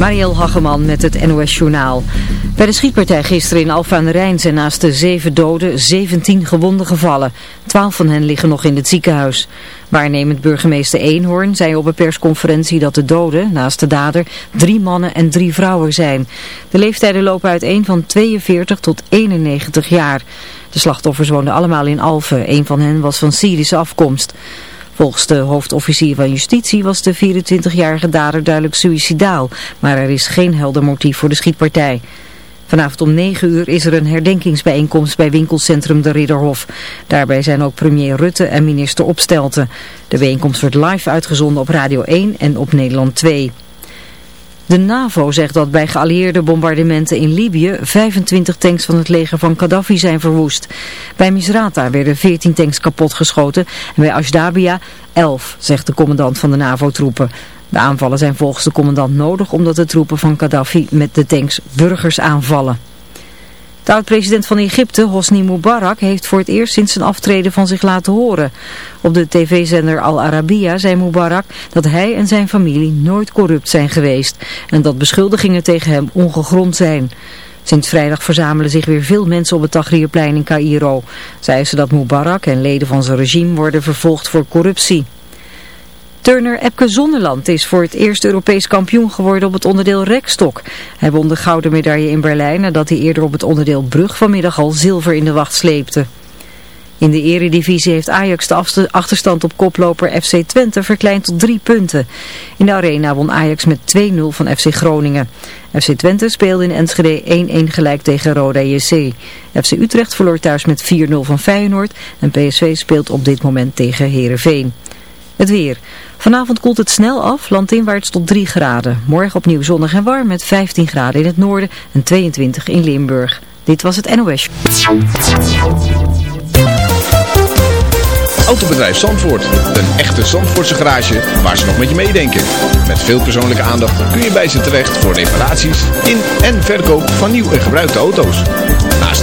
Mariel Hageman met het NOS Journaal. Bij de schietpartij gisteren in Alphen aan de Rijn zijn naast de zeven doden 17 gewonden gevallen. Twaalf van hen liggen nog in het ziekenhuis. Waarnemend burgemeester Eenhoorn zei op een persconferentie dat de doden, naast de dader, drie mannen en drie vrouwen zijn. De leeftijden lopen uiteen van 42 tot 91 jaar. De slachtoffers woonden allemaal in Alphen. Een van hen was van Syrische afkomst. Volgens de hoofdofficier van justitie was de 24-jarige dader duidelijk suicidaal, maar er is geen helder motief voor de schietpartij. Vanavond om 9 uur is er een herdenkingsbijeenkomst bij winkelcentrum De Ridderhof. Daarbij zijn ook premier Rutte en minister Opstelten. De bijeenkomst wordt live uitgezonden op Radio 1 en op Nederland 2. De NAVO zegt dat bij geallieerde bombardementen in Libië 25 tanks van het leger van Gaddafi zijn verwoest. Bij Misrata werden 14 tanks kapotgeschoten en bij Ashdabia 11, zegt de commandant van de NAVO-troepen. De aanvallen zijn volgens de commandant nodig omdat de troepen van Gaddafi met de tanks burgers aanvallen. De oud-president van Egypte, Hosni Mubarak, heeft voor het eerst sinds zijn aftreden van zich laten horen. Op de tv-zender Al Arabiya zei Mubarak dat hij en zijn familie nooit corrupt zijn geweest en dat beschuldigingen tegen hem ongegrond zijn. Sinds vrijdag verzamelen zich weer veel mensen op het Tahrirplein in Cairo. Zij ze dat Mubarak en leden van zijn regime worden vervolgd voor corruptie. Turner Epke Zonderland is voor het eerst Europees kampioen geworden op het onderdeel rekstok. Hij won de gouden medaille in Berlijn nadat hij eerder op het onderdeel brug vanmiddag al zilver in de wacht sleepte. In de eredivisie heeft Ajax de achterstand op koploper FC Twente verkleind tot drie punten. In de arena won Ajax met 2-0 van FC Groningen. FC Twente speelde in Enschede 1-1 gelijk tegen Roda JC. FC Utrecht verloor thuis met 4-0 van Feyenoord en PSV speelt op dit moment tegen Heerenveen. Het weer. Vanavond koelt het snel af, landinwaarts tot 3 graden. Morgen opnieuw zonnig en warm met 15 graden in het noorden en 22 in Limburg. Dit was het NOS. Autobedrijf Zandvoort. Een echte Zandvoortse garage waar ze nog met je meedenken. Met veel persoonlijke aandacht kun je bij ze terecht voor reparaties in en verkoop van nieuw en gebruikte auto's.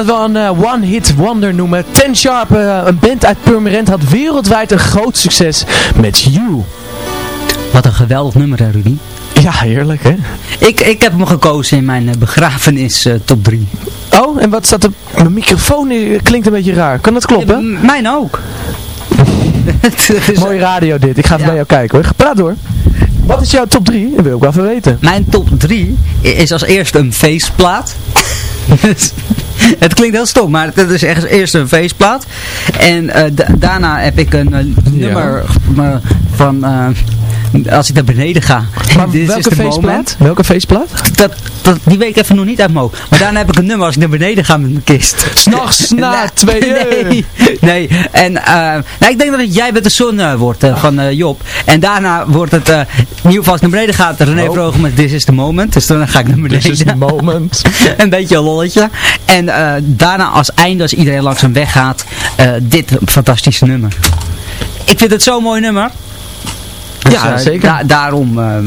Het wel een eh, one-hit wonder noemen. Ten Sharp, eh, een band uit Purmerend, had wereldwijd een groot succes met You. Wat een geweldig nummer, hè, Rudy. Ja, heerlijk hè? Ik, ik heb hem gekozen in mijn eh, begrafenis top 3. Oh, en wat staat er? Mijn microfoon klinkt een beetje raar. Kan dat kloppen? mijn ook. Mooie radio dit. Ik ga even Ja. bij jou kijken hoor. Praat door. Wat is jouw top 3? Dat wil ik wel even weten. Mijn top 3 is als eerste een feestplaat. het klinkt heel stom, maar het is echt als eerste een feestplaat. En eh, da- daarna heb ik een eh, nummer eh, van... als ik naar beneden ga. Maar This welke feestplaat? Welke feestplaat? Dat, dat, die weet ik even nog niet uit mijn. Maar daarna heb ik een nummer als ik naar beneden ga met mijn kist. S'nachts na twee uur. Nee, nee. En eh, nou, ik denk dat het Jij bent de zon eh, wordt eh, van Job. En daarna wordt het, in ieder geval als ik naar beneden ga, René Oh. Vroger met This is the Moment. Dus dan ga ik naar beneden. This is the moment. een beetje een lolletje. En daarna als einde, als iedereen langzaam weggaat, dit fantastische nummer. Ik vind het zo'n mooi nummer. Ja, zeker. da- daarom. ehm,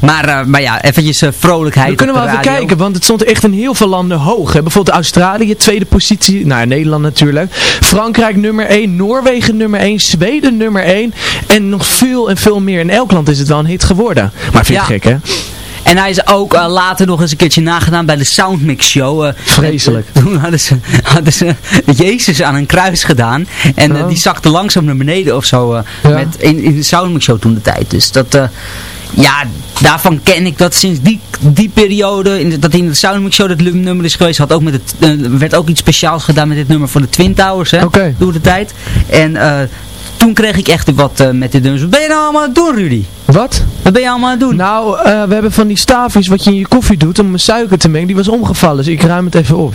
maar, eh, maar ja, eventjes eh, vrolijkheid We kunnen wel even kijken, want het stond echt in heel veel landen hoog. Hè. Bijvoorbeeld Australië, tweede positie. Nou, Nederland natuurlijk. Frankrijk nummer 1, Noorwegen nummer 1, Zweden nummer 1. En nog veel en veel meer. In elk land is het wel een hit geworden. Maar vind je Ja. gek, hè? En hij is ook eh, later nog eens een keertje nagedaan bij de Soundmix Show. eh. Vreselijk. En, toen hadden ze, hadden ze Jezus aan een kruis gedaan. En eh, Oh. die zakte langzaam naar beneden of zo. Ja. met, in, in de Soundmix Show toen de tijd. Dus dat... ja, daarvan ken ik dat sinds die, die periode, in de- dat in de Soundmix Show dat nummer is geweest, had ook met het, werd ook iets speciaals gedaan met dit nummer voor de Twin Towers, hè, door de tijd. En toen kreeg ik echt wat eh, met dit nummer. Wat ben je nou allemaal aan het doen, Rudy? Wat? Wat ben je allemaal aan het doen? Nou, eh, we hebben van die staafjes wat je in je koffie doet om suiker te mengen. Die was omgevallen, dus ik ruim het even op.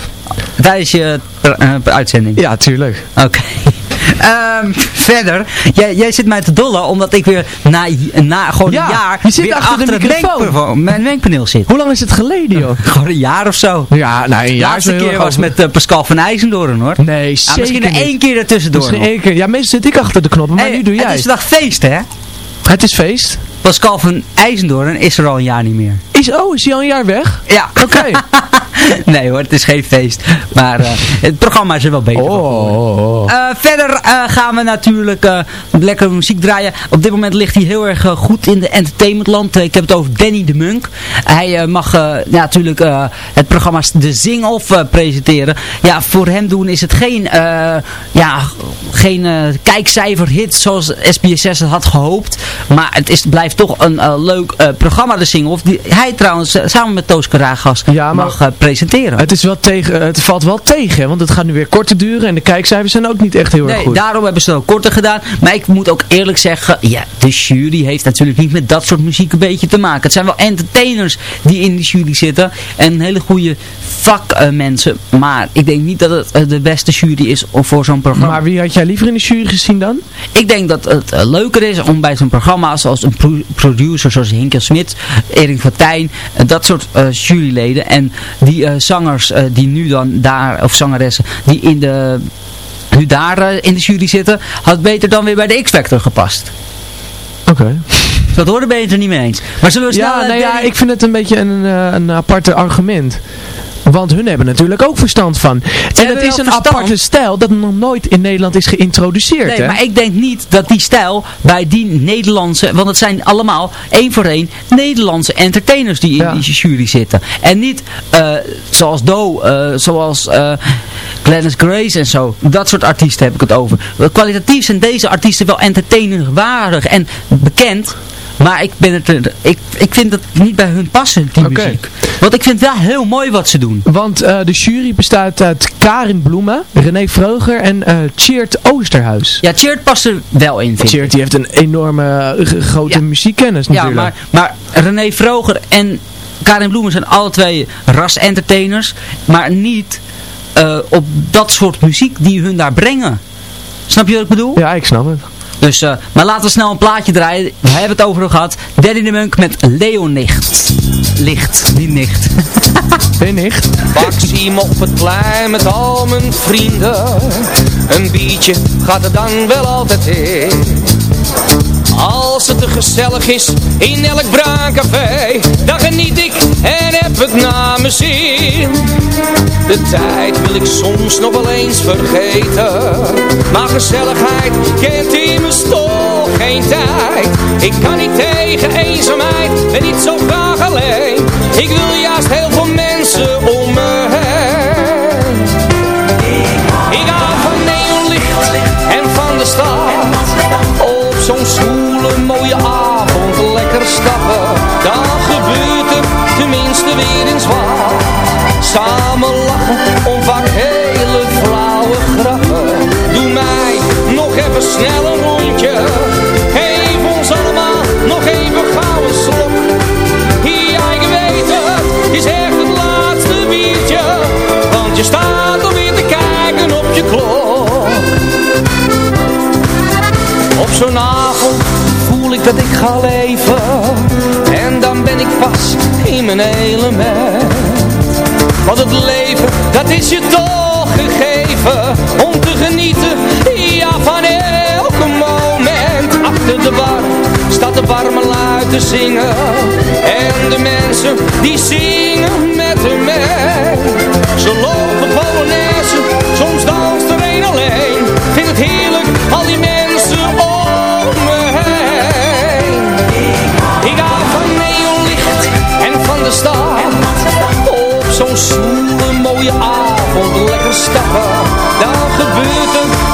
Tijdens je eh, uitzending? Ja, tuurlijk. Oké. Ehm, verder, jij, jij zit mij te dollen omdat ik weer na, na gewoon Ja, een jaar je zit weer achter de het microfoon. mijn wenkpaneel zit. Hoe lang is het geleden, joh? Gewoon een jaar of zo. Ja, nou, een De jaar is laatste keer was met eh, Pascal van IJzendoorn hoor. Nee, Ja, zeker misschien er niet. één keer ertussendoor Misschien één keer. Ja, meestal zit ik achter de knoppen, maar nu doe jij. Het is vandaag feest hè? Het is feest. Pascal van IJzendoorn is er al een jaar niet meer. Is, oh, is hij al een jaar weg? Ja. Oké. nee hoor, het is geen feest. Maar eh, het programma is er wel beter geworden. oh, oh. Eh, verder eh, gaan we natuurlijk lekker muziek draaien. Op dit moment ligt hij heel erg goed in de entertainmentland. Ik heb het over Danny de Munk. Hij mag ja, natuurlijk het programma De Zing-Off presenteren. Ja, voor hem doen is het geen, ja, geen kijkcijferhit zoals SBS6 het had gehoopt. Maar het is, blijft toch een eh, leuk eh, programma, De Zing-Off. Die hij trouwens eh, samen met Toos Karagas Ja, mag presenteren. Het, is wel tegen, het valt wel tegen, want het gaat nu weer korter duren en de kijkcijfers zijn ook niet echt heel erg Nee, goed. daarom hebben ze het ook korter gedaan. Maar ik moet ook eerlijk zeggen, ja, de jury heeft natuurlijk niet met dat soort muziek een beetje te maken. Het zijn wel entertainers die in de jury zitten. En hele goede vakmensen. maar ik denk niet dat het de beste jury is voor zo'n programma. Maar wie had jij liever in de jury gezien dan? Ik denk dat het leuker is om bij zo'n programma zoals een pro- producer zoals Hinkel Smit, Erik van Tijn, eh, dat soort eh, juryleden en die eh, zangers die nu dan daar, of zangeressen, die in de, nu daar in de jury zitten, had beter dan weer bij de X-Factor gepast. Oké. Dat hoorde ben je het er niet mee eens. Maar zullen we snel... Ja, nou ja, Danny- ik vind het een beetje een, een aparte argument. Want hun hebben natuurlijk ook verstand van. En het is een verstand. aparte stijl dat nog nooit in Nederland is geïntroduceerd. Nee, hè? maar ik denk niet dat die stijl bij die Nederlandse, want het zijn allemaal één voor één Nederlandse entertainers die in Ja. die jury zitten. En niet eh, zoals Doe, eh, zoals eh Glennis Grace en zo. Dat soort artiesten heb ik het over. Kwalitatief zijn deze artiesten wel entertainerwaardig en bekend. Maar ik, ben het er, ik, ik vind het niet bij hun passen, die muziek. Want ik vind het wel heel mooi wat ze doen. Want eh, de jury bestaat uit Karin Bloemen, René Vroger en eh Cheert Oosterhuis. Ja, Cheert past er wel in, vind ik. Cheert die heeft een enorme eh, grote Ja. muziekkennis Ja, natuurlijk. maar, maar René Vroger en Karin Bloemen zijn alle twee ras-entertainers. Maar niet eh, op dat soort muziek die hun daar brengen. Snap je wat ik bedoel? Ja, ik snap het. Dus, eh, maar laten we snel een plaatje draaien. We hebben het over gehad. Daddy de Munk met Leonicht. Licht, niet nicht. Ben je nicht? Maxime op het plein met al mijn vrienden. Een biertje gaat er dan wel altijd in. Als het te gezellig is in elk bruin café Dan geniet ik en heb het naar mijn zin. De tijd wil ik soms nog wel eens vergeten Maar gezelligheid kent immers toch geen tijd. Ik kan niet tegen eenzaamheid, ben niet zo graag alleen. Ik wil juist weer eens wat Samen lachen om vaak hele flauwe grappen. Doe mij nog even snel een rondje die zingen met hem mee Ze lopen polonaise, soms danst er een alleen. Vind het heerlijk, al die mensen om me heen. Ik hou van neonlicht en van de stad. Op zo'n zoele mooie avond lekker stappen. Dan gebeurt er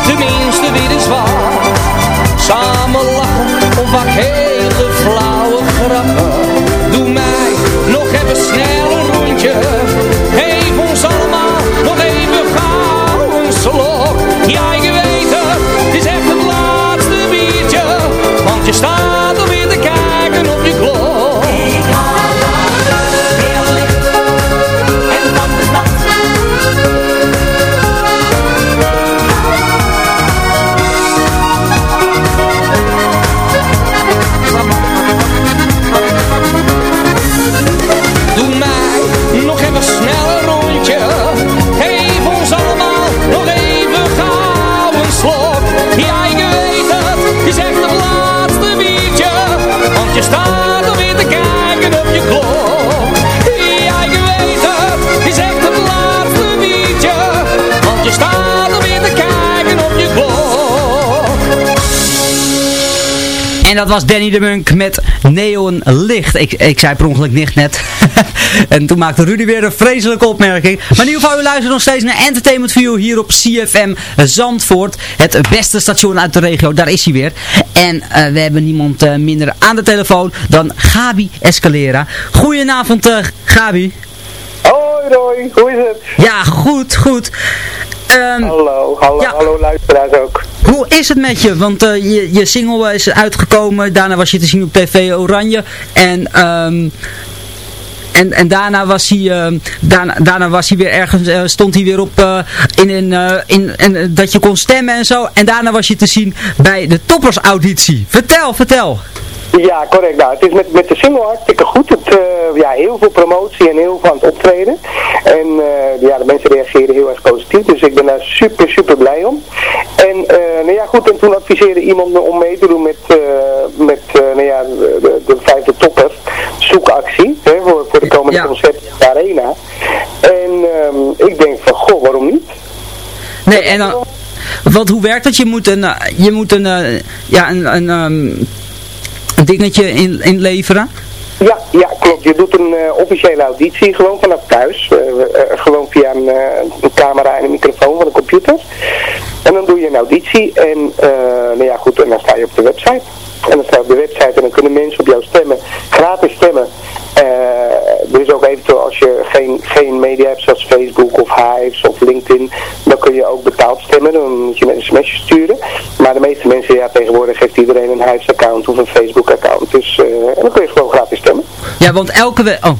dat was Danny de Munk met Neon Licht. Ik, ik zei per ongeluk nicht net. en toen maakte Rudy weer een vreselijke opmerking. Maar in ieder geval, u luistert nog steeds naar Entertainment View hier op CFM Zandvoort. Het beste station uit de regio, daar is hij weer. En eh, we hebben niemand eh, minder aan de telefoon dan Gabi Escalera. Goedenavond uh, Gabi. Hoi Roy, hoe is het? Ja, goed, goed. Ehm, Hallo, hallo, Ja. hallo luisteraars ook. Hoe is het met je? Want eh, je, je single is uitgekomen, daarna was je te zien op TV Oranje. En, ehm, en, en daarna, was hij, ehm, daarna, daarna was hij weer ergens, eh, stond hij weer op eh, in, in, in, en, eh, dat je kon stemmen en zo. En daarna was je te zien bij de toppersauditie. Vertel, vertel. Ja, correct. Nou, het is met, met de single hartstikke goed. Het, eh, ja, heel veel promotie en heel veel aan het optreden. En eh, ja, de mensen reageren heel erg positief. Dus ik ben daar super, super blij om. En eh, nou ja, goed. En toen adviseerde iemand me om mee te doen met, eh, met eh, nou ja, de, de, de vijfde topper zoekactie. Hè, voor, voor de komende Ja. concerten in de arena. En ehm, ik denk van, goh, waarom niet? Nee, en dan... Want hoe werkt dat? Je moet een, je moet een, ja, een, een, een dingetje in, inleveren. Ja, ja, klopt. Je doet een eh, officiële auditie gewoon vanaf thuis. Eh, eh, gewoon via een, camera en een microfoon van de computer. En dan doe je een auditie en, nou ja, goed, en dan sta je op de website. En dan sta je op de website en dan kunnen mensen op jou stemmen, gratis stemmen. Eh, dus ook eventueel als je geen, geen media hebt zoals Facebook of Hives of LinkedIn, dan kun je ook betaald stemmen. Dan moet je een sms'je sturen. Maar de meeste mensen, ja, tegenwoordig heeft iedereen een Hives account of een Facebook account. Dus eh, en dan kun je gewoon gratis stemmen. Ja, want elke week... Oh.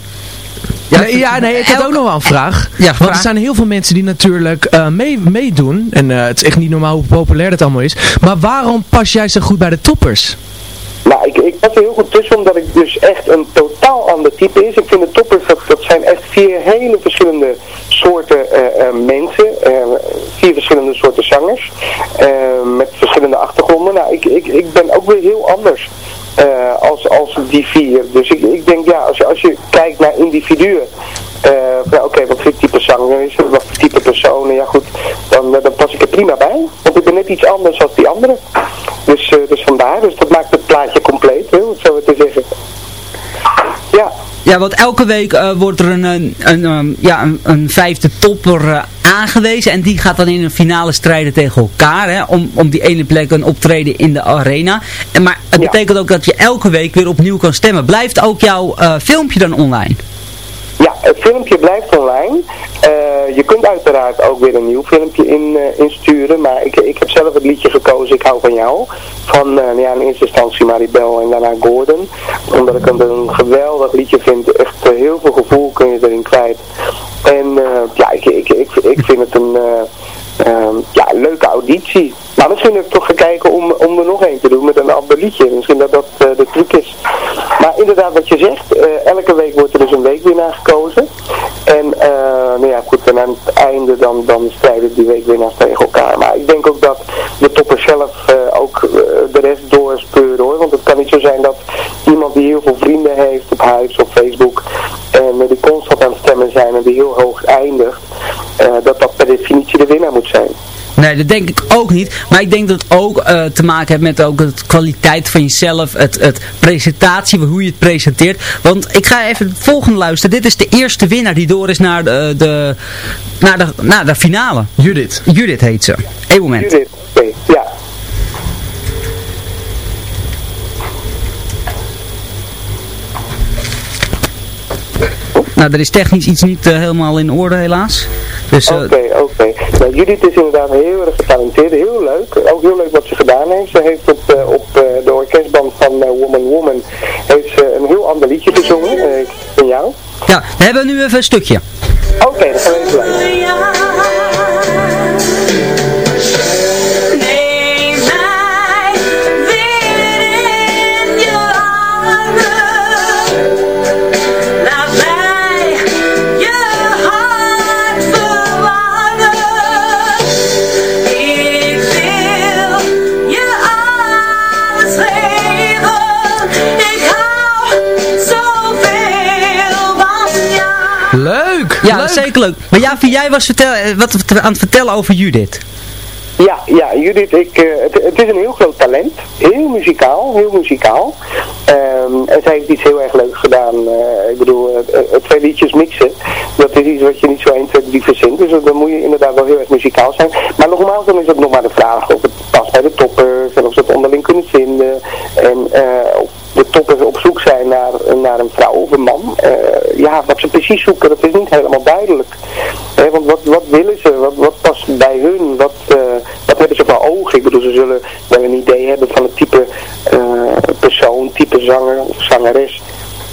Ja, nee, ja, nee ik heb elke- ook nog wel een vraag. Ja, Want er vraag. zijn heel veel mensen die natuurlijk eh, mee, meedoen. En eh, het is echt niet normaal hoe populair dat allemaal is. Maar waarom pas jij zo goed bij de toppers? Nou, ik, ik pas er heel goed tussen omdat ik dus echt een totaal ander type is. Ik vind de toppers, dat, dat zijn echt vier hele verschillende soorten eh, mensen. eh, vier verschillende soorten zangers. met verschillende achtergronden. Nou, ik, ik, ik ben ook weer heel anders. als, als die vier. Dus ik, ik denk, ja, als als je kijkt naar individuen, nou, oké, wat voor type zanger is het, wat voor type personen, ja goed, dan, eh, dan pas ik er prima bij. Want ik ben net iets anders dan die anderen. Dus, eh, dus vandaar, dus dat maakt het plaatje compleet, hè, om het zo te zeggen. Ja, Ja, want elke week wordt er een, een, een, ehm, ja, een, een vijfde topper aangewezen. En die gaat dan in een finale strijden tegen elkaar. Hè, om, om die ene plek een optreden in de arena. En, maar het Ja. betekent ook dat je elke week weer opnieuw kan stemmen. Blijft ook jouw filmpje dan online? Het filmpje blijft online. Eh, je kunt uiteraard ook weer een nieuw filmpje in, eh, insturen. Maar ik, ik heb zelf het liedje gekozen, Ik hou van jou. Van eh, ja, in eerste instantie Maribel en daarna Gordon. Omdat ik het een geweldig liedje vind. Echt heel veel gevoel kun je erin kwijt. En ja, ik, ik, ik, ik vind het een eh, ehm, ja, leuke auditie. Maar misschien heb ik toch gaan kijken om, om er nog één te doen met een ander liedje. Misschien dat dat eh, de truc is. Maar inderdaad wat je zegt, eh, elke week wordt er dus een weekwinnaar gekozen. En eh, nou ja, goed, en aan het einde dan, dan strijden die weekwinnaars tegen elkaar. Maar ik denk ook dat de toppers zelf ook de rest doorspeuren hoor. Want het kan niet zo zijn dat iemand die heel veel vrienden heeft op huis of Facebook en die constant aan het stemmen zijn en die heel hoog eindigt, dat dat per definitie de winnaar moet zijn. Nee, dat denk ik ook niet. Maar ik denk dat het ook eh, te maken heeft met ook de kwaliteit van jezelf. Het, het presentatie, hoe je het presenteert. Want ik ga even het volgende luisteren. Dit is de eerste winnaar die door is naar de, de, naar de, naar de finale. Judith. Judith heet ze. Eén moment. Judith, ja. Nou, er is technisch iets niet eh, helemaal in orde helaas. Dus eh, Oké, oké. Nou, Judith is inderdaad heel erg getalenteerd, heel leuk. Ook heel leuk wat ze gedaan heeft. Ze heeft op, eh, op eh, de orkestband van Woman Woman heeft ze een heel ander liedje gezongen. eh, van jou. ja, we hebben nu even een stukje. Oké, dan gaan we even luisteren. Zeker leuk. Maar ja, jij was vertel, eh, wat aan het vertellen over Judith. Ja, ja, Judith, ik, eh, het, het is een heel groot talent. Heel muzikaal, heel muzikaal. Ehm, en zij heeft iets heel erg leuks gedaan. Eh, ik bedoel, twee liedjes mixen, dat is iets wat je niet zo 1, 2, 3 verzint. Dus dan moet je inderdaad wel heel erg muzikaal zijn. Maar nogmaals, dan is het nog maar de vraag of het past bij de toppers en of ze het onderling kunnen vinden. En eh, of de toppers op zoek zijn naar, naar een vrouw of een man. Eh, ja, wat ze precies zoeken, dat is niet helemaal duidelijk. Want wat, wat willen ze? Wat, wat past bij hun? Wat, eh, wat hebben ze voor ogen? Ik bedoel, ze zullen wel een idee hebben van het type eh, persoon, type zanger of zangeres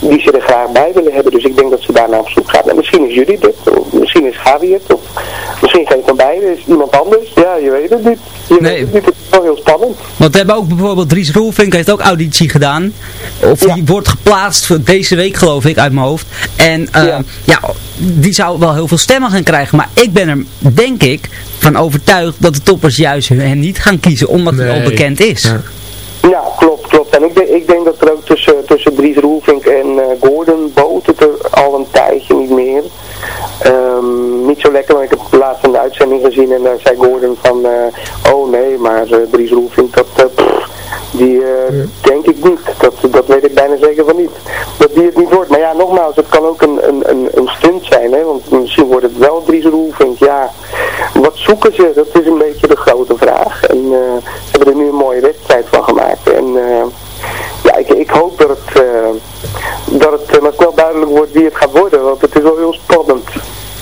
die ze er graag bij willen hebben. Dus ik denk dat ze daarna op zoek gaat. En misschien is Judith het, of misschien is Gabi het, of misschien geen van beiden, is iemand anders. Ja, je weet het niet. Je Nee. weet het niet, het is wel heel spannend. Want we hebben ook bijvoorbeeld Dries Roelvink heeft ook auditie gedaan. Of Ja. die wordt geplaatst voor deze week geloof ik uit mijn hoofd. En eh, ja. Ja. die zou wel heel veel stemmen gaan krijgen. Maar ik ben er denk ik van overtuigd dat de toppers juist hem niet gaan kiezen. Omdat hij Nee. al bekend is. Ja. Ja, klopt. En ik denk, ik denk dat er ook tussen, tussen Dries Roelvink en eh, Gordon boot het er al een tijdje niet meer. Ehm, niet zo lekker, want ik heb laatst een uitzending gezien en daar zei Gordon van, eh, oh nee, maar eh, Dries Roelvink, dat, pff, die denk ik niet. Dat, dat weet ik bijna zeker van niet. Dat die het niet wordt. Maar ja, nogmaals, het kan ook een, een, een, een stunt zijn, hè, want misschien wordt het wel Dries Roelvink. Ja, wat zoeken ze? Dat is een beetje de grote vraag. En ze hebben er nu een mooie wedstrijd van gemaakt. En eh, ja, ik, hoop dat het, eh, dat het uh, wel duidelijk wordt wie het gaat worden, want het is wel heel spannend.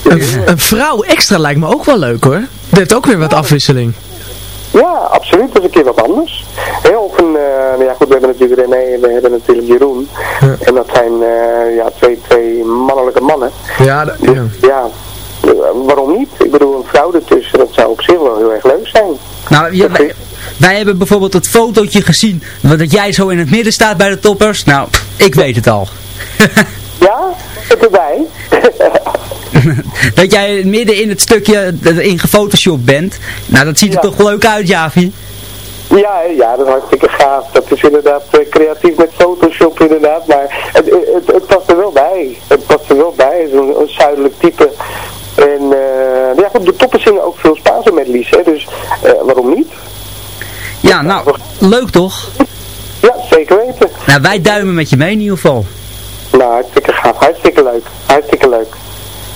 Een, een vrouw extra lijkt me ook wel leuk hoor. Dat heeft ook weer wat afwisseling. Ja, absoluut. Dat is een keer wat anders. Heel of een, eh, nou ja goed, we hebben natuurlijk René en we hebben natuurlijk Jeroen. Ja. En dat zijn eh, ja, twee, twee mannelijke mannen. Ja, dat- ja. Ja, waarom niet? Ik bedoel, een vrouw ertussen, dat zou op zich wel heel erg leuk zijn. Nou, ja, wij, wij hebben bijvoorbeeld het fotootje gezien, dat jij zo in het midden staat bij de toppers. Nou, ik weet het al. Ja, zit erbij. dat jij midden in het stukje in gefotoshopt bent. Nou, dat ziet er Ja. toch leuk uit, Javi? Ja, ja, dat is hartstikke gaaf. Dat is inderdaad eh, creatief met Photoshop inderdaad, maar het, het, het past er wel bij. Het past er wel bij, zo'n een zuidelijk type. En eh, ja, goed, de toppen zingen ook veel Spaanse medleys, hè, dus eh, waarom niet? Ja, nou, leuk toch? Ja, zeker weten. Nou, wij duimen met je mee in ieder geval. Nou, hartstikke gaaf, hartstikke leuk, hartstikke leuk.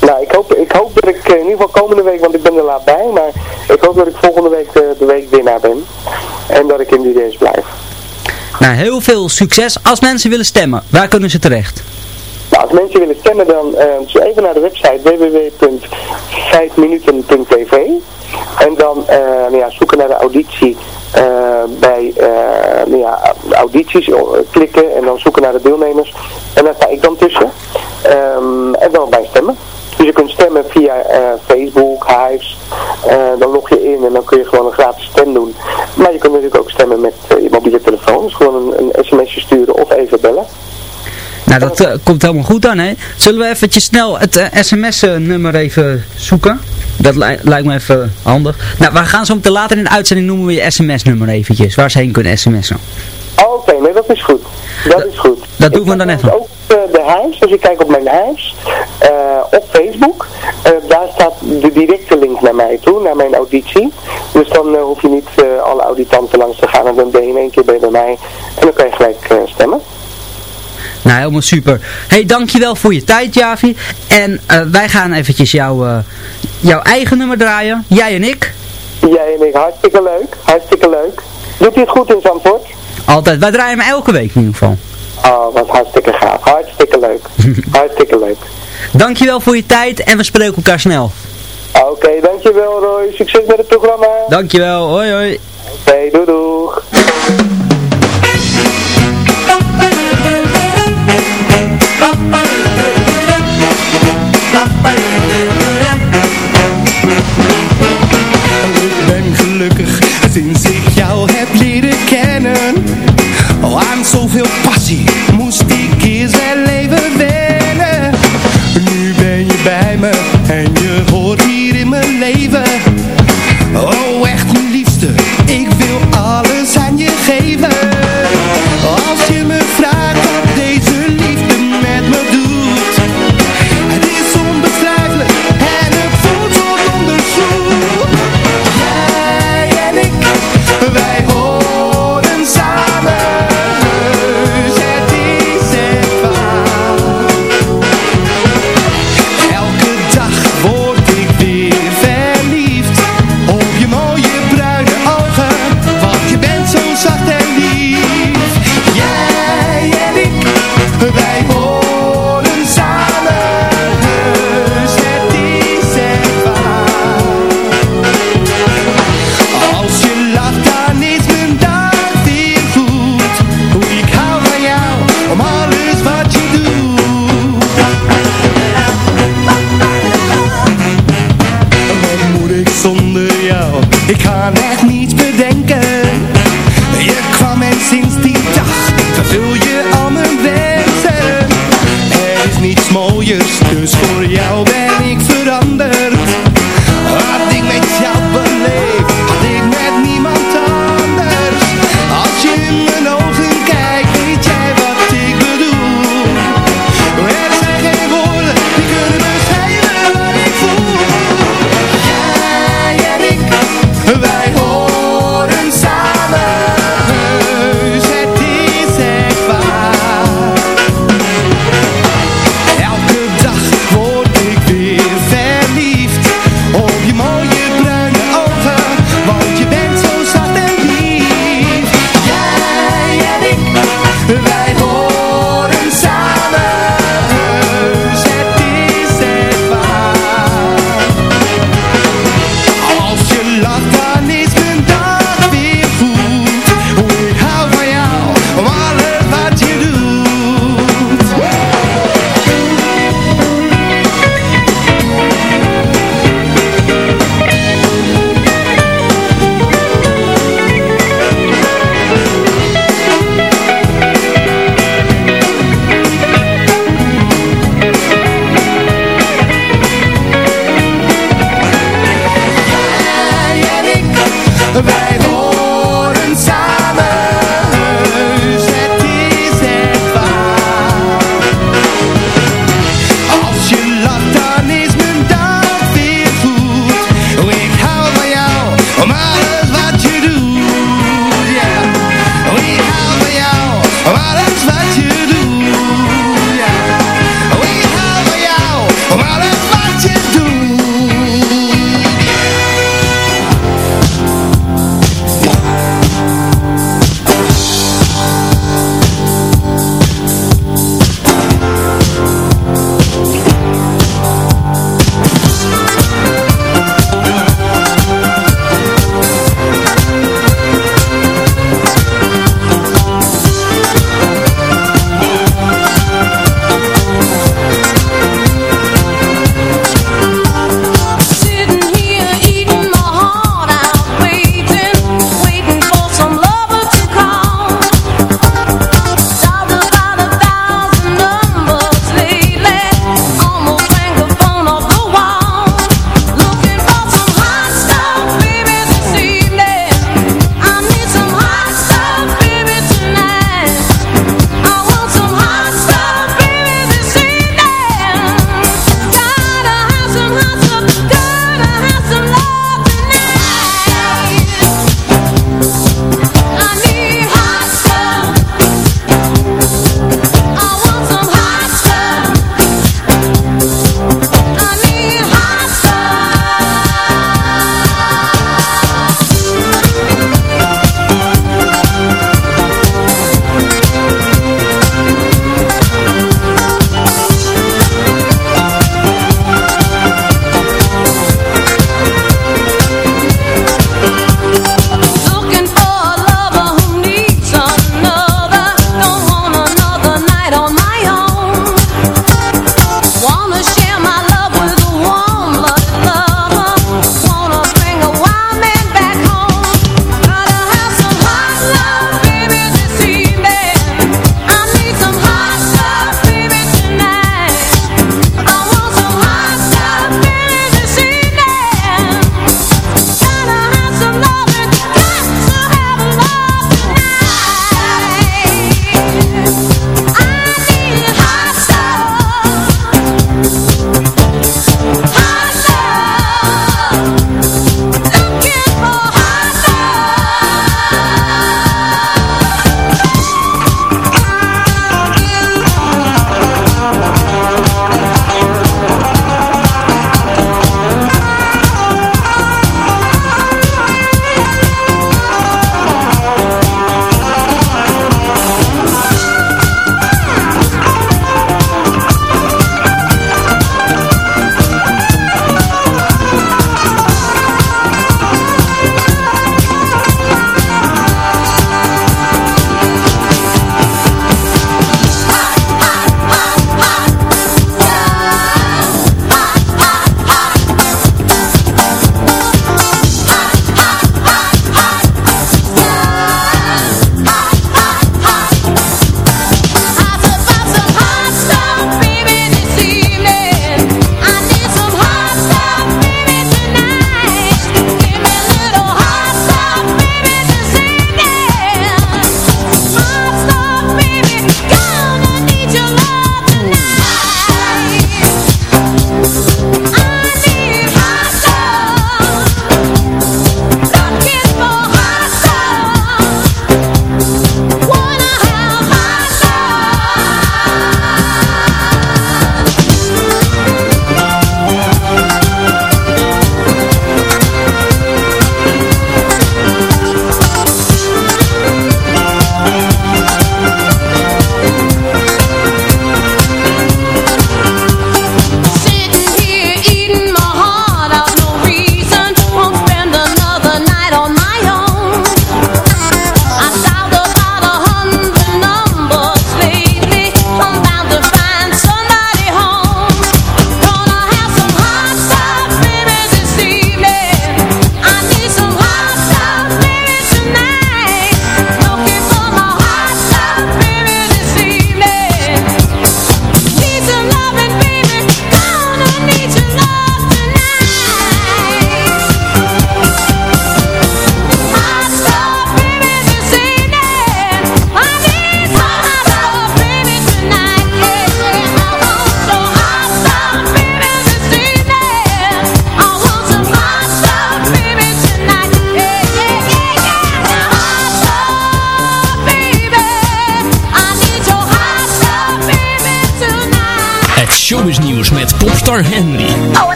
Nou, ik hoop, ik hoop dat ik eh, in ieder geval komende week, want ik ben er laat bij, maar ik hoop dat ik volgende week de, de week winnaar ben. En dat ik in die race blijf. Nou, heel veel succes. Als mensen willen stemmen, waar kunnen ze terecht? Nou, als mensen willen stemmen, dan eh, zo even naar de website www.5minuten.tv en dan eh, nou ja, zoeken naar de auditie eh, bij eh, nou ja, audities eh, klikken en dan zoeken naar de deelnemers. En daar sta ik dan tussen. Ehm, en dan bij stemmen. Dus je kunt stemmen via eh, Facebook, Hives. Eh, dan log je in en dan kun je gewoon een gratis stem doen. Maar je kunt natuurlijk ook stemmen met eh, je mobiele telefoon. Dus gewoon een, een sms'je sturen of even bellen. Nou, dat eh, komt helemaal goed dan, hè? Zullen we eventjes snel het sms-nummer even zoeken? Dat li- lijkt me even handig. Nou, we gaan zo meteen later in de uitzending noemen we je sms-nummer eventjes. Waar ze heen kunnen sms'en. Oh, Oké, nee, dat is goed. Dat is goed. dat doen we dan even. Ook eh, de huis, als je kijkt op mijn huis, eh, op Facebook, eh, daar staat de directe link naar mij toe, naar mijn auditie. Dus dan eh, hoef je niet eh, alle auditanten langs te gaan en dan ben je in één keer bij bij mij en dan kan je gelijk eh, stemmen. Nou, helemaal super. hey, dankjewel voor je tijd, Javi. En eh, wij gaan eventjes jouw, eh, jouw eigen nummer draaien. Jij en ik. Jij en ik, hartstikke leuk, hartstikke leuk. Doet u het goed in Zandvoort? Altijd. Wij draaien hem elke week in ieder geval. Oh, wat hartstikke gaaf, hartstikke leuk, hartstikke leuk. Dankjewel voor je tijd en we spreken elkaar snel. Oké, dankjewel Roy, succes met het programma. Dankjewel. Hoi hoi. Oké, doei doeg.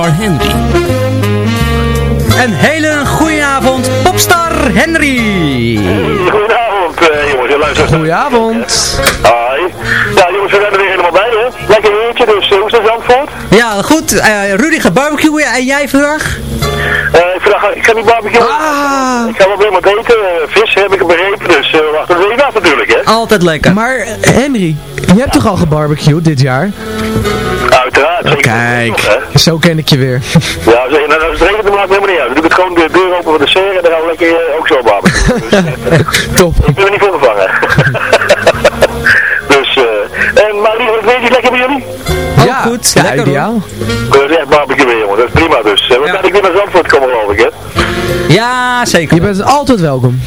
Popstar Henry. Een hele goede avond, Popstar Henry. Goedenavond eh, jongens, je luistert. Goedenavond. Hoi. Ja jongens, we zijn er weer helemaal bij hè. Lekker weertje, dus uh, hoe is het Zandvoort? Ja, goed. eh, Rudy gaat barbecuen en jij vandaag? Eh, ik, vraag, ik ga niet barbecuen. Ah. Ik ga wel weer wat eten. Eh, vis heb ik begrepen, dus uh, wacht er even af natuurlijk hè. Altijd lekker. Maar eh, Henry, je hebt toch al gebarbecued dit jaar? Uiteraard. zeker. Kijk? Zo ken ik je weer. Ja, zeg, nou, als het regent dan maakt het helemaal niet uit. Dan doe ik het gewoon de deur open van de serre en dan gaan we lekker eh, ook zo barbecuen. Dus, Top. ik ben er niet voor gevangen. dus, eh, en maar lieve, het weer is lekker bij jullie? ja, goed. Ja, Lekker, hoor. ideaal. Dat is echt barbecue weer jongen, dat is prima dus. Uh, we Ja. gaan ik weer naar Zandvoort komen geloof ik hè. Ja, zeker. Je bent altijd welkom.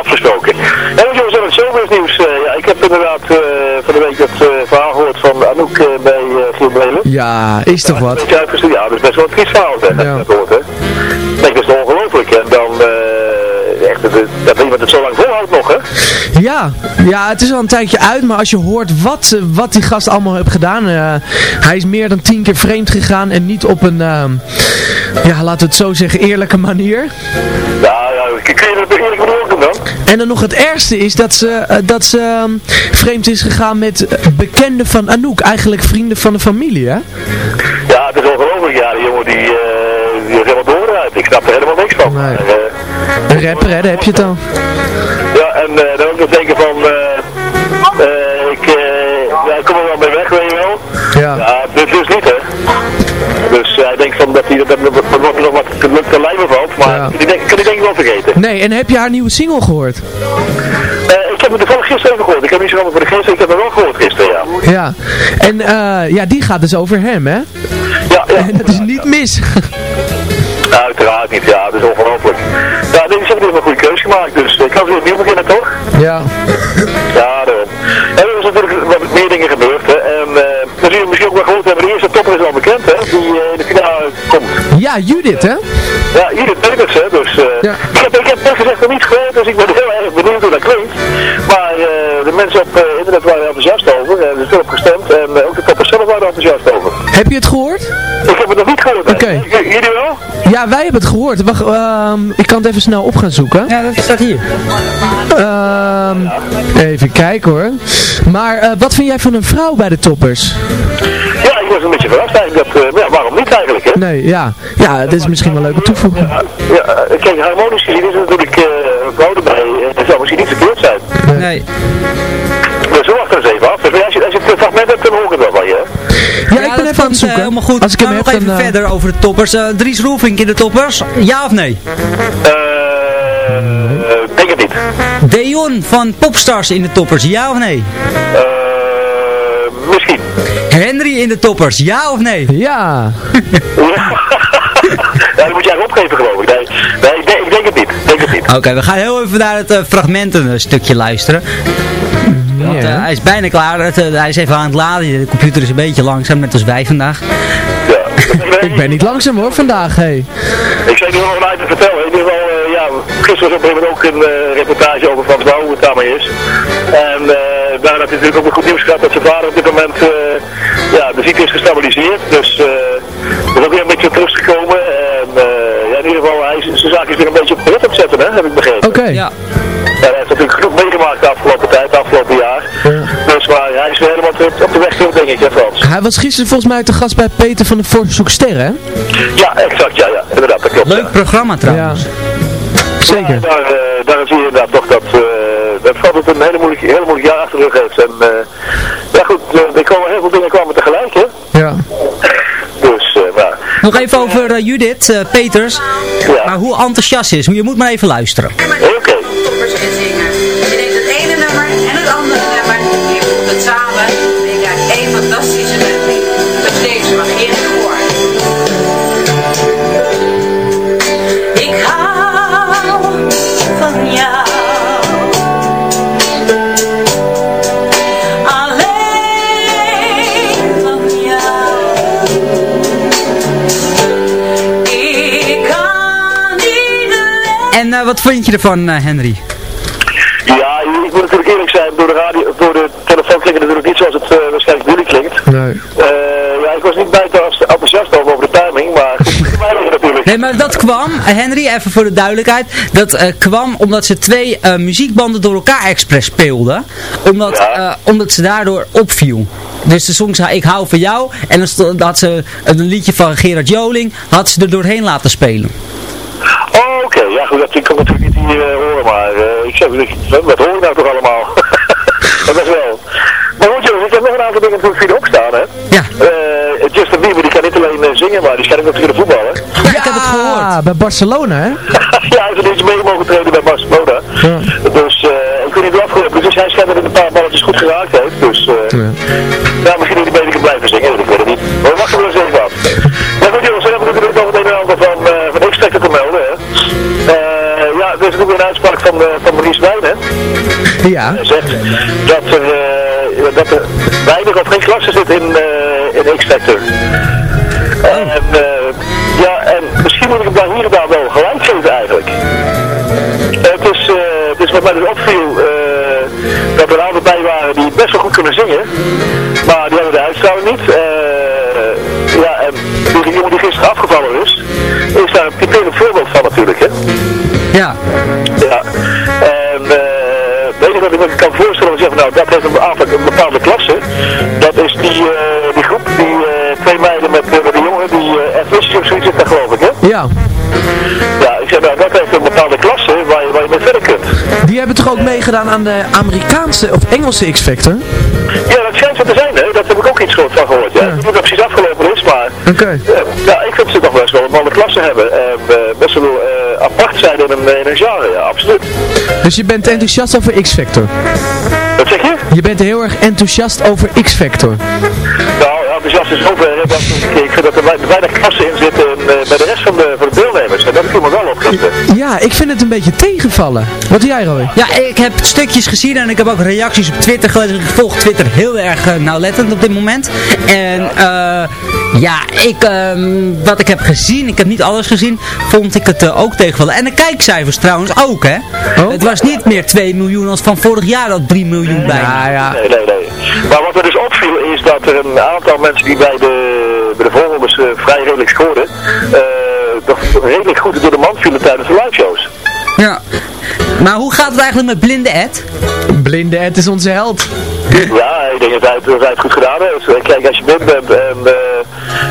Afgesproken. En wat jongens, het showbiz nieuws. eh, ja, ik heb inderdaad eh, van de week het eh, verhaal gehoord van Anouk eh, bij uh, Giel Belen. Ja, is toch wat? Ja, dat is best wel een triest verhaal, hè. Ja. Dat hoort, hè. Dat is ongelooflijk. En dan, eh, echt, dat, iemand het zo lang volhoudt nog, hè. Ja, ja, het is al een tijdje uit, maar als je hoort wat, wat die gast allemaal heeft gedaan. eh, hij is meer dan tien keer vreemd gegaan en niet op een, ehm, ja, laten we het zo zeggen, eerlijke manier. Ja, kun je dat eerlijk dan? En dan nog het ergste is dat ze, eh, dat ze ehm, vreemd is gegaan met eh, bekenden van Anouk. Eigenlijk vrienden van de familie, hè? Ja, het is ongelooflijk. Ja, die jongen die, eh, die is helemaal doorgedraaid. Ik snap er helemaal niks van. Nee. Een rapper, hè? Daar heb je het al. Ja, en dan ook nog denken van, dat hij dat, nog wat te, lijmen valt, maar Ja. die denk, kan hij denk ik wel vergeten. Nee, en heb je haar nieuwe single gehoord? Eh, ik heb het toevallig gisteren even gehoord. Ik heb niet zo voor de gisteren, ik heb het wel gehoord gisteren, ja. Ja. En eh, ja, die gaat dus over hem, hè? Ja, ja. En dat is niet mis. Uiteraard niet, ja, dat is ongelooflijk. Ja, deze hebben een goede keuze gemaakt, dus ik kan weer opnieuw beginnen, toch? Ja. Ja, komt. Ja, Judith, hè? Ja, Judith Peters, hè, dus uh, Ja. ik heb, ik heb net gezegd nog niet gehoord, dus ik ben heel erg benieuwd hoe dat klinkt. Maar uh, de mensen op uh, internet waren enthousiast over, en er is veel op gestemd, en uh, ook de toppers zelf waren enthousiast over. Heb je het gehoord? Ik heb het nog niet gehoord. Oké. J- Jullie wel? Ja, wij hebben het gehoord. Wacht, ehm, ik kan het even snel op gaan zoeken. Ja, dat staat hier. Ehm, even kijken hoor. Maar eh, wat vind jij van een vrouw bij de toppers? Ja, was een beetje verrast eigenlijk, dat, uh, maar ja, waarom niet eigenlijk, hè? Nee, ja. Ja, dat is misschien wel een leuke toevoeging. Ja, eh, kijk, harmonisch gezien is natuurlijk uh, vrouw erbij. en Het zou misschien niet verkeerd zijn. Nee. Dus we wachten eens even af. Dus als je, als je het fragment hebt, dan hoor ik het wel van je. hè? Ja, ik ben even aan het eh, zoeken. helemaal goed. Als ik hem heb, nog even dan... eh, verder over de toppers. Eh, Dries Roelvink in de toppers. Ja of nee? Eh, denk het niet. Deon van Popstars in de toppers. Ja of nee? Eh, misschien. Henry in de toppers. Ja of nee? Ja. ja, dat moet jij opgeven geloof ik. Nee, nee ik, denk, ik denk het niet. Ik Denk het niet. Oké, we gaan heel even naar het uh, fragmenten een stukje luisteren. Want, uh, hij is bijna klaar. Het, uh, hij is even aan het laden. De computer is een beetje langzaam, net als wij vandaag. Ja. Ik ben niet langzaam hoor vandaag, hé. Ik zou je nog een item vertellen. In ieder geval, uh, ja, gisteren was op een gegeven moment ook een uh, reportage over Frans Bouw, hoe het daarmee is. En uh, daar had hij natuurlijk ook een goed nieuws gehad dat zijn vader op dit moment, uh, ja, de ziekte is gestabiliseerd. Dus uh, er is ook weer een beetje rust gekomen. En uh, ja, in ieder geval, hij, zijn zaak is weer een beetje op rit opzetten, hè, heb ik begrepen. Oké. Okay. Ja. Ja, hij heeft natuurlijk genoeg meegemaakt de afgelopen tijd, de afgelopen jaar. Ja. Dus maar hij is weer helemaal op de weg terug, denk ik, hè Frans. Hij was gisteren volgens mij te gast bij Peter van de Voorzoek Sterren, hè? Ja, exact, ja, ja, inderdaad, dat klopt. Leuk ja. programma trouwens. Ja. Zeker. Ja, daar, uh, daar zie je inderdaad toch dat, dat Frans het een hele moeilijk, hele moeilijk jaar achter de rug heeft. En uh, ja goed, er komen heel veel dingen kwamen tegelijk, hè. Ja. Dus, nou. Nog even over Judith Peters. Ja. Maar hoe enthousiast is. Je moet maar even luisteren. Oké. Okay. En uh, wat vind je ervan, uh, Henry? Ja, ik moet natuurlijk eerlijk zijn, door de, radio, door de telefoon klinkt het natuurlijk niet zoals het uh, Nee. Eh, ja, ik was niet buiten enthousiast over, over de timing, maar. Nee, maar dat kwam, eh, Henry, even voor de duidelijkheid. Dat eh, kwam omdat ze twee eh, muziekbanden door elkaar expres speelden. Omdat, eh, omdat ze daardoor opviel. Dus de song zei Ik hou van jou. En dan stond- had ze een liedje van Gerard Joling. Had ze er doorheen laten spelen. Oké. Ja, goed, dat ik kan natuurlijk niet hier eh, horen, maar eh, ik zeg, wat, wat hoor ik nou toch allemaal? dat is wel. Maar goed jongens, ik heb nog een aantal dingen voor opstaan, hè. Ja. Eh, Justin Bieber, die kan niet alleen zingen, maar die schijnt ook natuurlijk voetballen. Ja, ik heb het gehoord. bij Barcelona, hè? ja, hij heeft er iets mee mogen treden bij Barcelona. Dus eh, ik weet niet hoe afgelopen is. Dus hij schijnt dat hij een paar balletjes goed geraakt heeft. Dus eh ja. misschien dat hij beter kan blijven zingen, ik weet het niet. Maar Ja. Zegt dat er, uh, dat er weinig of geen klasse zit in, uh, in X-Factor. En, uh, ja, en misschien moet ik daar hier en daar wel gelijk geven eigenlijk. het, is, het is wat mij dus opviel dat er aantal bij waren die best wel goed kunnen zingen. Maar die hebben de uitstraling niet. ja, en die jongen die gisteren afgevallen is, is daar een typerend voorbeeld van natuurlijk. Hè? Ja. Kan voorstellen? We zeggen, nou, dat heeft een, een bepaalde klasse. Dat is die, uh, die groep, die uh, twee meiden met, uh, met de jongen, die uh, Athletics of zoiets zit daar geloof ik, hè? Ja. Ja, ik zeg, nou, dat heeft een bepaalde klasse waar je, waar je mee verder kunt. Die hebben toch ook meegedaan aan de Amerikaanse of Engelse X-Factor? Ja, dat schijnt zo te zijn, hè? Dat heb ik ook iets van gehoord, ja. ja. Ik weet niet precies afgelopen is, maar... Oké. Okay. ja, ik vind ze toch best wel een bepaalde klasse hebben. En best wel apart zijn in een, in een genre, ja, absoluut. Dus je bent enthousiast over X-Factor? Wat zeg je? Je bent heel erg enthousiast over X-Factor. Nou, enthousiast is zover. Dat ik vind dat er weinig klassen in zitten uh, bij de rest van de, van de deelnemers. En dat viel me wel op. Ja, ik vind het een beetje tegenvallen. Wat doe jij, Roy? Ja, ik heb stukjes gezien en ik heb ook reacties op Twitter gelezen. Ik volg Twitter heel erg uh, nauwlettend op dit moment. En uh, ja, ik, um, wat ik heb gezien, ik heb niet alles gezien, vond ik het ook tegenvallen. En de kijkcijfers trouwens ook, hè. Oh? Het was niet meer 2 miljoen als van vorig jaar dat 3 miljoen bij. Ja, ja. Nee, nee, nee. Maar wat er dus opviel is dat er een aantal mensen die bij de, bij de volgers uh, vrij redelijk scoorden, uh, toch redelijk goed door de man vielen tijdens de live shows. Ja. Maar hoe gaat het eigenlijk met Blinde Ed? Blinde Ed is onze held. Ja, ik denk dat hij, dat hij het goed gedaan heeft. Kijk, als je blind bent en uh,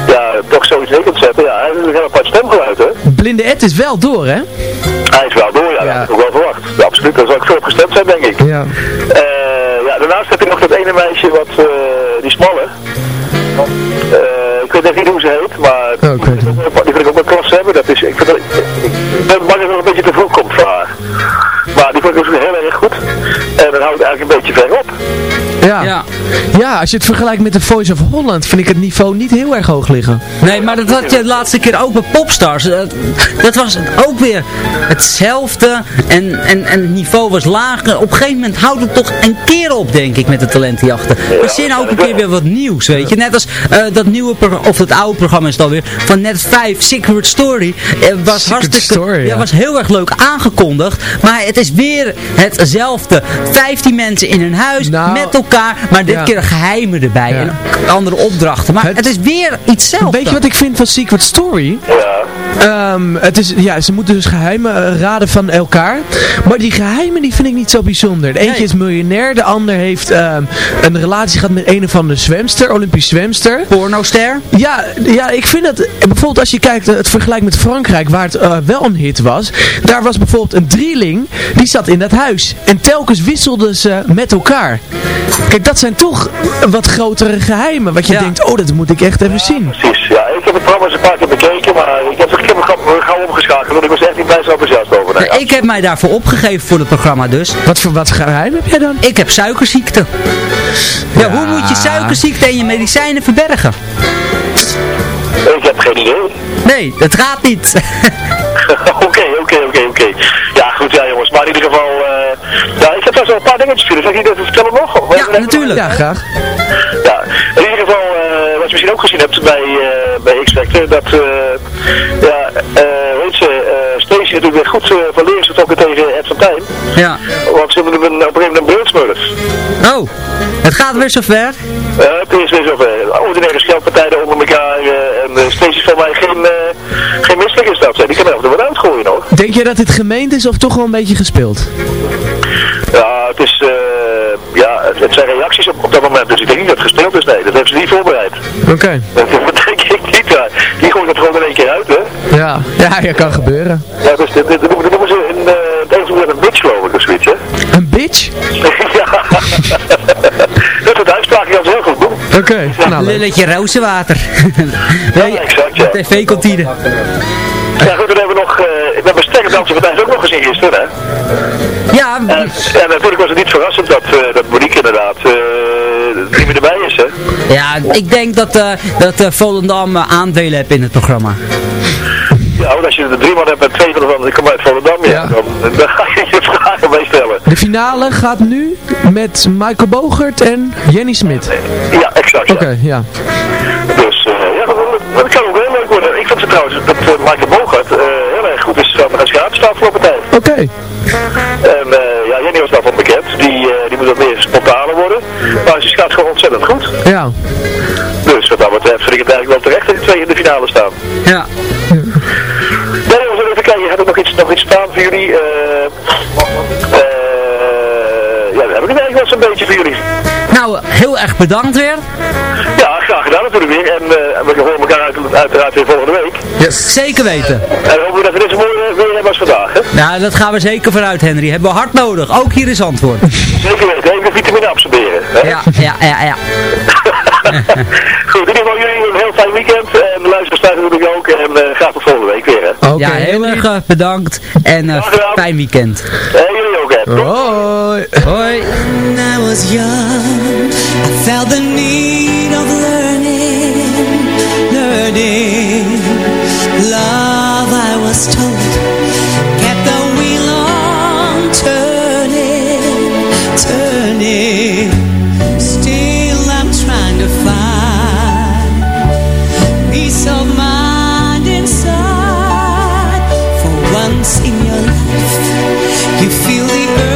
ja, toch zoiets neer kunt zetten, ja, hij heeft een heel apart stemgeluid, hè. Blinde Ed is wel door, hè? Hij is wel door, ja, ja. dat heb ik ook wel verwacht. Ja, absoluut, dat zou ik veel op gestemd zijn, denk ik. Ja. Uh, ja, daarnaast heb je nog dat ene meisje wat, uh, die smalle. Uh, ik weet even niet hoe ze heet, maar oh, okay. die, die vind ik ook wel klas hebben. Dat is, ik vind dat, ik ben bang dat het nog een beetje te vroeg komt voor haar. Maar die vond ik dus heel erg goed. En dan houdt het eigenlijk een beetje ver op. Ja. ja. Ja, als je het vergelijkt met de Voice of Holland vind ik het niveau niet heel erg hoog liggen. Nee, maar dat had je de laatste keer ook bij Popstars. Dat, dat was ook weer hetzelfde en, en, en het niveau was lager. Op een gegeven moment houdt het toch een keer op, denk ik, met de talentenjachten. We zien ook een keer weer wat nieuws, weet je. Net als uh, dat nieuwe, of het oude programma is het alweer, van Net 5, Secret Story. Uh, was Secret hartstikke, Story, ja. ja. was heel erg leuk aangekondigd. Maar het is weer hetzelfde. 15 mensen in hun huis, nou, met elkaar, maar dit ja. keer geheimen erbij. Ja. En andere opdrachten. Maar het, Het- is weer iets zelfs. Weet je wat ik vind van Secret Story? Ja. Ehm, het is, ja, ze moeten dus geheimen eh, raden van elkaar. Maar die geheimen die vind ik niet zo bijzonder. De eentje Nee. is miljonair, de ander heeft ehm, een relatie gehad met een of andere zwemster, Olympisch zwemster. Pornoster? Ja, ja, ik vind dat, bijvoorbeeld als je kijkt, eh, het vergelijk met Frankrijk, waar het eh, wel een hit was. Daar was bijvoorbeeld een drieling, die zat in dat huis. En telkens wisselden ze met elkaar. Kijk, dat zijn toch wat grotere geheimen. Wat je Ja. denkt, oh, dat moet ik echt even zien. Precies, ja. Heb het programma eens een paar keer bekeken, maar ik heb, ik heb hem gauw- omgeschakeld, want ik was echt niet bij zo enthousiast over. Nee, Ik heb mij daarvoor opgegeven voor het programma dus. Wat voor wat geheim heb jij dan? Ik heb suikerziekte. Ja, hoe moet je suikerziekte en je medicijnen verbergen? Ik heb geen idee. Nee, dat gaat niet. Oké, oké, oké, oké. Ja, goed, ja jongens. Maar in ieder geval, eh ja, ik heb daar zo een paar dingetjes voor. Zal ik die even vertellen nog? Of- Ja, natuurlijk. Ja, graag. Ja, in ieder geval, wat je misschien ook gezien hebt bij, eh bij X-Factor, dat, eh ja, eh weet eh Stacey natuurlijk weer goed uh, van leren getrokken tegen Ed van Tijn. Ja. Want ze hebben een, op een gegeven moment een. Oh. Het gaat weer zover. Eh, het is weer zover. Ordinaire scheldpartijen onder elkaar. eh, en uh, steeds is van mij geen, uh, geen mistake in staat zijn. Die kan er af en toe wel uitgooien nog. Denk je dat dit gemeend is of toch wel een beetje gespeeld? Ja, het is... Uh, ja, het, het, zijn reacties op, op dat moment. Dus ik denk niet dat het gespeeld is. Nee, dat hebben ze niet voorbereid. Oké. Okay. Dat, dat denk ik niet. Ja. Die gooit het gewoon in één keer uit, hè. Ja, ja, dat kan gebeuren. Ja, dus dat noemen ze in uh, het Engels een bitch, geloof ik, of zoiets, hè. Een bitch? ja. dat uitspraak die al heel goed doen. Oké. Okay, ja, nou, Lulletje rozenwater. ja, exact, ja. TV-kantine. Ja goed, dan hebben we nog, uh, we hebben ook nog gezien gisteren, hè? Ja. En, en natuurlijk was het niet verrassend dat, uh, dat Monique inderdaad uh, niet meer erbij is, hè? Ja, ik denk dat, uh, dat uh, Volendam aandelen heeft in het programma. Ja, want als je er drie man hebt en twee van de komen uit Volendam, ja. ja. Dan, dan ga je je vragen mee stellen. De finale gaat nu met Michael Bogert en Jenny Smit. Ja, exact. Oké, okay, ja. Dus, ja, dat kan ook heel leuk worden. Ik vond ze trouwens dat uh, Michael Bogart uh, heel erg goed is van schaatsen de afgelopen tijd. Oké. Okay. En uh, ja, Jenny was daarvan bekend. Die, die moet wat meer spontaner worden. Maar ze schaats gewoon ontzettend goed. Ja. Dus wat dat betreft vind ik het eigenlijk wel terecht dat die twee in de finale staan. Ja. Nee, jongens, even kijken. Heb ik nog iets, nog iets staan voor jullie? Uh, ja, dan heb ik het eigenlijk wel zo'n beetje voor jullie. Nou, heel erg bedankt weer. Weer. En uh, we horen elkaar uit, uiteraard weer volgende week. Yes. Zeker weten. En hopen we dat we dit zo mooi weer hebben als vandaag, hè? Nou, dat gaan we zeker vanuit, Henry. Hebben we hard nodig. Ook hier is antwoord. Zeker weten. Even vitamine absorberen. Hè? Ja, ja, ja, ja. Goed, in ieder geval jullie een heel fijn weekend. En de luisteraars thuis natuurlijk ook. En uh, graag tot volgende week weer, hè? Okay. Ja, heel erg uh, bedankt. En uh, fijn weekend. En jullie ook, hè? Hoi. Hoi. When I was young, I felt the need Love, I was told, kept the wheel on turning, turning. Still, I'm trying to find peace of mind inside. For once in your life, you feel the urge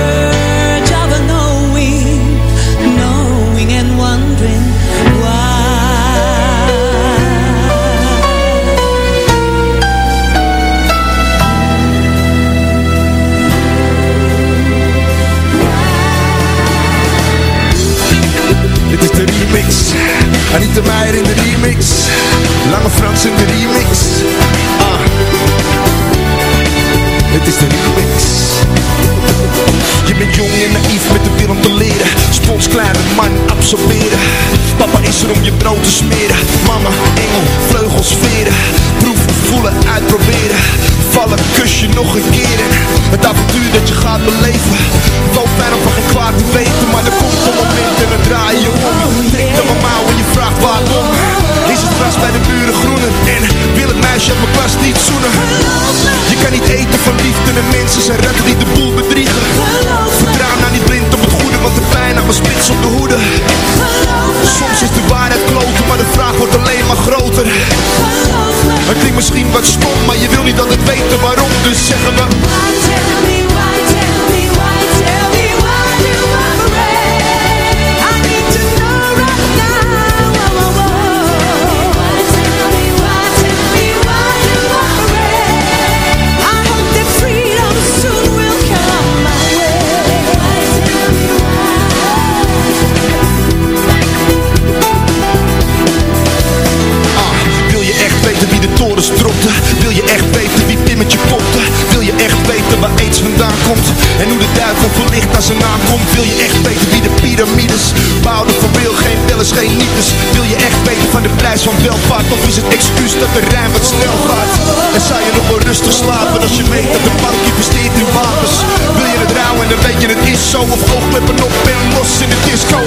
wil? Geen nietes Wil je echt weten van de prijs van welvaart? Of is het excuus dat de rijn wat snel gaat? En zou je nog wel rustig slapen als je weet dat de bank investeert in wapens? Wil je het rouwen en dan weet je het is zo? Of oogkleppen op en los in de disco?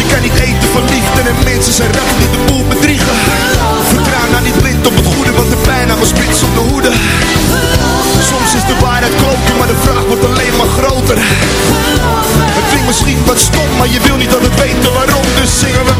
Je kan niet eten van liefde en mensen zijn ratten die de boel bedriegen Vertrouw nou niet blind op het goede, want de pijn aan mijn spits op de hoede Soms is de waarheid kloten, maar de vraag wordt alleen maar groter misschien wat stom, maar je wil niet dat het weten waarom, dus zingen we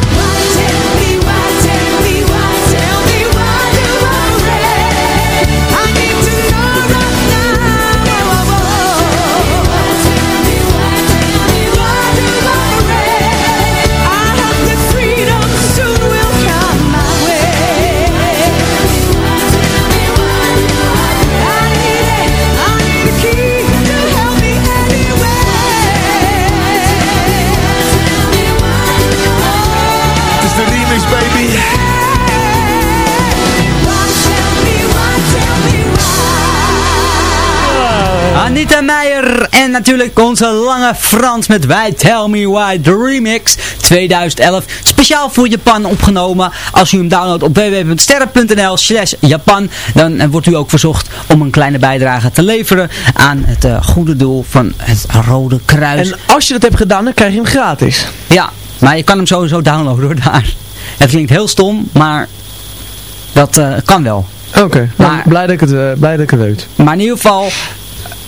Meijer en natuurlijk onze lange Frans met Why Tell Me Why, de remix 2011. Speciaal voor Japan opgenomen. Als u hem downloadt op www.sterren.nl slash Japan, dan eh, wordt u ook verzocht om een kleine bijdrage te leveren aan het eh, goede doel van het Rode Kruis. En als je dat hebt gedaan, dan krijg je hem gratis. Ja, maar je kan hem sowieso downloaden hoor, daar. Het klinkt heel stom, maar dat eh, kan wel. Oké, nou, blij, dat ik het, eh, blij dat ik het weet. Maar in ieder geval,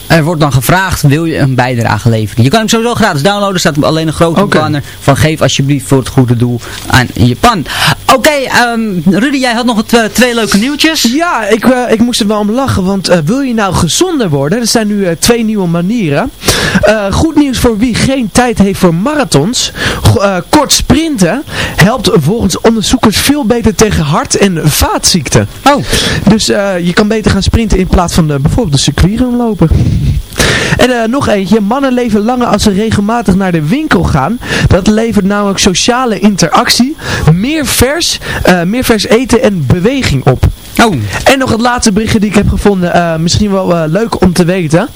er wordt dan gevraagd, wil je een bijdrage leveren? Je kan hem sowieso gratis downloaden, staat alleen een grote Oké. banner van geef alsjeblieft voor het goede doel aan Japan. Oké, ehm, Rudy, jij had nog het, eh, twee leuke nieuwtjes. Ja, ik, eh, ik moest er wel om lachen, want eh, wil je nou gezonder worden? Er zijn nu twee nieuwe manieren. Goed nieuws voor wie geen tijd heeft voor marathons. Kort sprinten helpt volgens onderzoekers veel beter tegen hart- en vaatziekten. Oh. Dus je kan beter gaan sprinten in plaats van bijvoorbeeld de circuit lopen. En eh, nog eentje, mannen leven langer als ze regelmatig naar de winkel gaan. Dat levert namelijk sociale interactie, meer vers, eh, meer vers eten en beweging op. Oh. En nog het laatste berichtje die ik heb gevonden, eh, misschien wel leuk om te weten.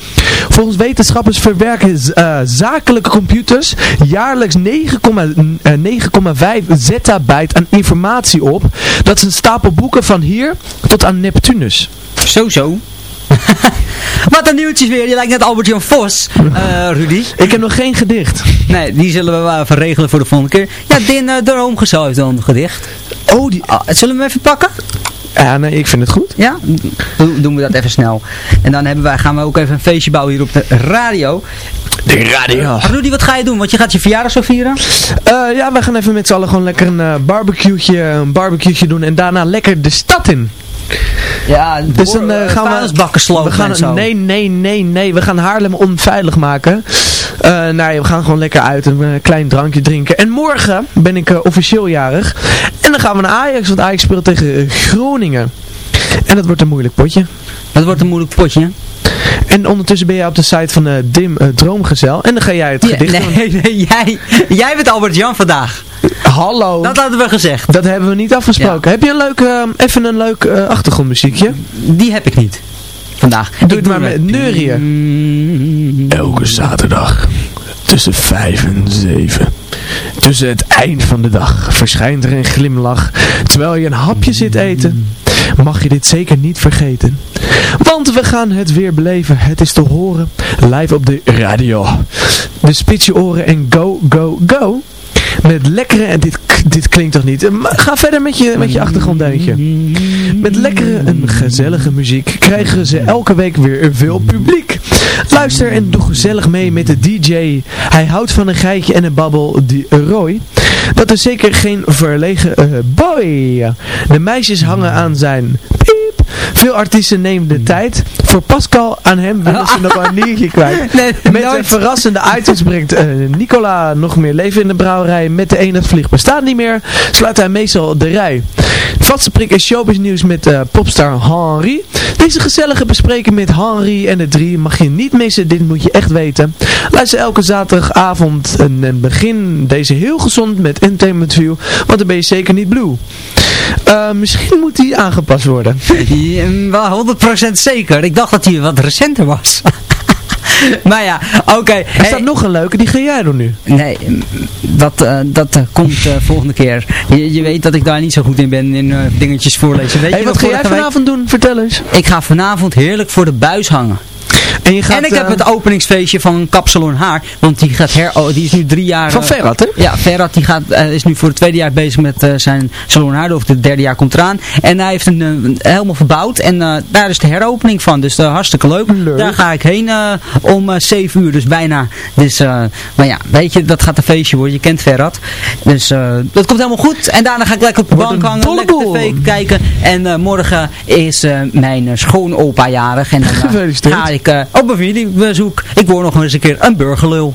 Volgens wetenschappers verwerken zakelijke computers jaarlijks 9,5 eh, 9,5 zettabyte aan informatie op. Dat is een stapel boeken van hier tot aan Neptunus. Zo zo. Wat een nieuwtjes weer, je lijkt net Albert-Jan Vos, eh, Rudy. Ik heb nog geen gedicht. Nee, die zullen we wel even regelen voor de volgende keer. Ja, Din uh, Droomgezel heeft dan een gedicht. Oh, die... Ah, zullen we hem even pakken? Ja, nee, ik vind het goed. Ja, Doe- doen we dat even snel. En dan hebben wij, gaan we ook even een feestje bouwen hier op de radio. De radio. Rudy, wat ga je doen? Want je gaat je verjaardag zo vieren? Eh, ja, wij gaan even met z'n allen gewoon lekker een eh barbecue'tje, een barbecue'tje doen en daarna lekker de stad in. Ja, Dus dan eh, gaan we... we gaan, en zo. Nee, nee, nee, nee. We gaan Haarlem onveilig maken. Eh nee, we gaan gewoon lekker uit een klein drankje drinken. En morgen ben ik eh, officieel jarig. En dan gaan we naar Ajax, want Ajax speelt tegen Groningen. En dat wordt een moeilijk potje. Dat wordt een moeilijk potje. En ondertussen ben jij op de site van eh, Dim eh, Droomgezel. En dan ga jij het Ja, gedicht doen. nee, nee, jij, jij bent Albert-Jan vandaag. Hallo. Dat hadden we gezegd. Dat hebben we niet afgesproken. Heb je een leuk, eh, even een leuk eh, achtergrondmuziekje? Die heb ik niet. Vandaag. Doe het maar met neurieën. Elke zaterdag tussen 5 en 7. Tussen het eind van de dag verschijnt er een glimlach terwijl je een hapje zit eten. Mag je dit zeker niet vergeten. Want we gaan het weer beleven. Het is te horen. Live op de radio. Dus spits je oren en go, go, go. Met lekkere, en dit, dit klinkt toch niet, ga verder met je, met je achtergronddeuntje. Met lekkere en gezellige muziek krijgen ze elke week weer veel publiek. Luister en doe gezellig mee met de DJ. Hij houdt van een geitje en een babbel, die Roy. Dat is zeker geen verlegen eh, boy. De meisjes hangen aan zijn. Veel artiesten nemen de tijd. Voor Pascal aan hem willen ze nog een niertje kwijt. Nee, Met nooit. een verrassende items brengt eh, Nicola nog meer leven in de brouwerij. Met de ene vlieg bestaat niet meer. Sluit hij meestal de rij. Vaste prik is showbiz nieuws met eh, popstar Henry. Deze gezellige bespreking met Henry en de drie mag je niet missen. Dit moet je echt weten. Luister elke zaterdagavond en, en begin deze heel gezond met Entertainment View. Want dan ben je zeker niet blue. Eh, misschien moet die aangepast worden. Ja, wel 100% zeker. Ik dacht dat hij wat recenter was. maar ja, oké. Er staat nog een leuke, die ga jij doen nu. Nee, dat, eh, dat eh, komt eh, volgende keer. Je, je weet dat ik daar niet zo goed in ben, in dingetjes voorlezen. Weet Hey, je wat ga jij week? vanavond doen? Vertel eens. Ik ga vanavond heerlijk voor de buis hangen. En, je gaat, en ik heb eh, het openingsfeestje van Kapsalon Haar. Want die gaat her, oh, die is nu drie jaar... Van eh, Ferrat, hè? Ja, Ferrat die gaat, eh, is nu voor het tweede jaar bezig met zijn salon haar. Of het derde jaar komt eraan. En hij heeft een, helemaal verbouwd. En daar is de heropening van. Dus hartstikke leuk. Leuk. Daar ga ik heen om 7 uur. Dus bijna. Dus, maar ja, weet je, dat gaat een feestje worden. Je kent Ferrat. Dus dat komt helemaal goed. En daarna ga ik lekker op de Wordt bank hangen. Lekker tv kijken. En morgen is mijn schoonopa jarig. En dan ga ik eh, op een familiebezoek. Ik word nog eens een keer een burgerlul.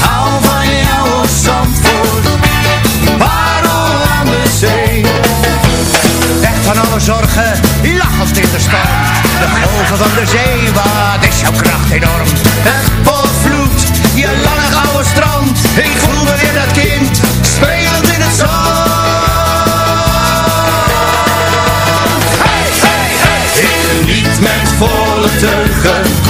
hou van jou als Zandvoort, parel aan de zee. Weg van alle zorgen, lach als dit stormt. De golven van de zee, wat is jouw kracht enorm. Het volvloed, je lange gouden strand. Ik voel me weer dat kind, spelend in het zand. Hey, hey, hey. Ik met volle teugen.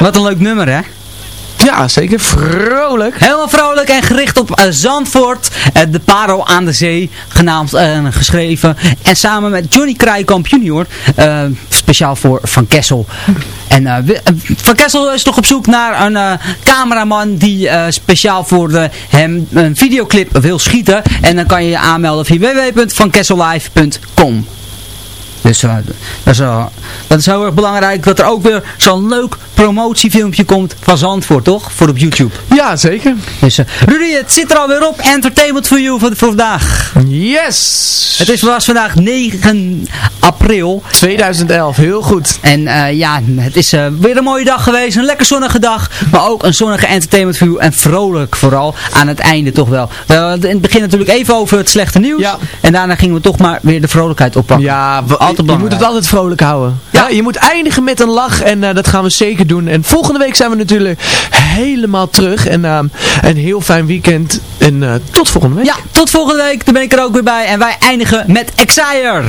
Wat een leuk nummer, hè? Ja, zeker. Vrolijk. Helemaal vrolijk en gericht op eh, Zandvoort. eh, de Parel aan de Zee, genaamd en geschreven. En samen met Johnny Krijkamp junior. eh, speciaal voor Van Kessel. En eh, eh, Van Kessel is toch op zoek naar een eh, cameraman die eh, speciaal voor hem een videoclip wil schieten. En dan kan je je aanmelden via www.vankessellive.com. Dus eh, dat, is, eh, dat is heel erg belangrijk dat er ook weer zo'n leuk promotiefilmpje komt van Zandvoort, toch? Voor op YouTube. Ja, zeker. Dus uh, Rudy, het zit er alweer op. Entertainment for you voor, voor vandaag. Yes! Het is, was vandaag 9 april. 2011, heel goed. En eh, ja, het is eh, weer een mooie dag geweest. Een lekker zonnige dag. Maar ook een zonnige entertainment for you. En vrolijk vooral. Aan het einde toch wel. We hadden in het begin natuurlijk even over het slechte nieuws. En daarna gingen we toch maar weer de vrolijkheid oppakken. Ja, je moet het altijd vrolijk houden. Ja, je moet eindigen met een lach en eh, dat gaan we zeker doen. En volgende week zijn we natuurlijk helemaal terug. En ehm, een heel fijn weekend. En eh, tot volgende week. Ja, tot volgende week. Dan ben ik er ook weer bij. En wij eindigen met Exire.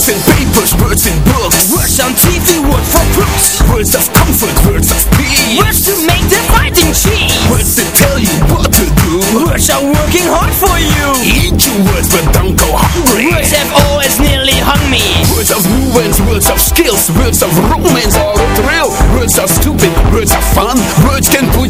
Words in papers, words in books Words on TV, word for books Words of comfort, words of peace Words to make the fighting cheese Words to tell you what to do Words are working hard for you Eat your words but don't go hungry Words have always nearly hung me Words of nuance, words of skills, words of romance or thrill. Words are stupid, words are fun. Words can put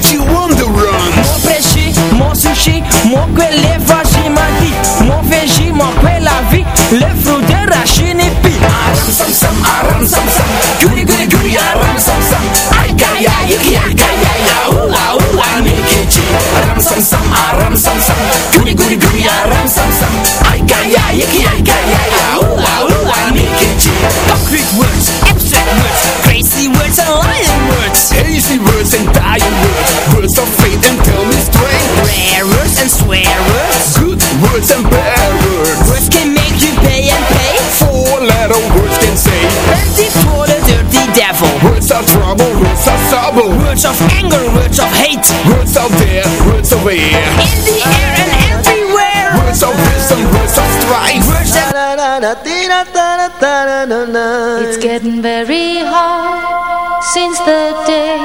Words of anger, words of hate Words out there, words of air. In the air and everywhere Words of wisdom, words of strife. Words that It's getting very hard since the day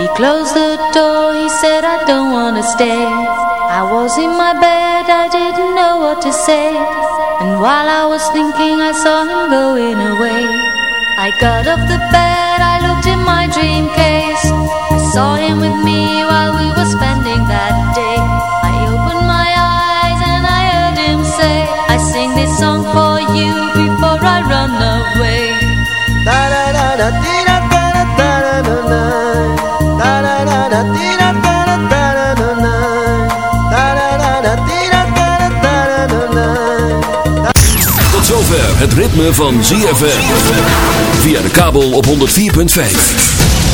he closed the door. He said, I don't wanna stay. I was in my bed, I didn't know what to say. And while I was thinking, I saw him going away. I got off the bed, saw him with me while we were spending that day. I opened my eyes and I heard him say, I sing this song for you before I run away. Tot zover het ritme van ZFM. Via de kabel op 104.5.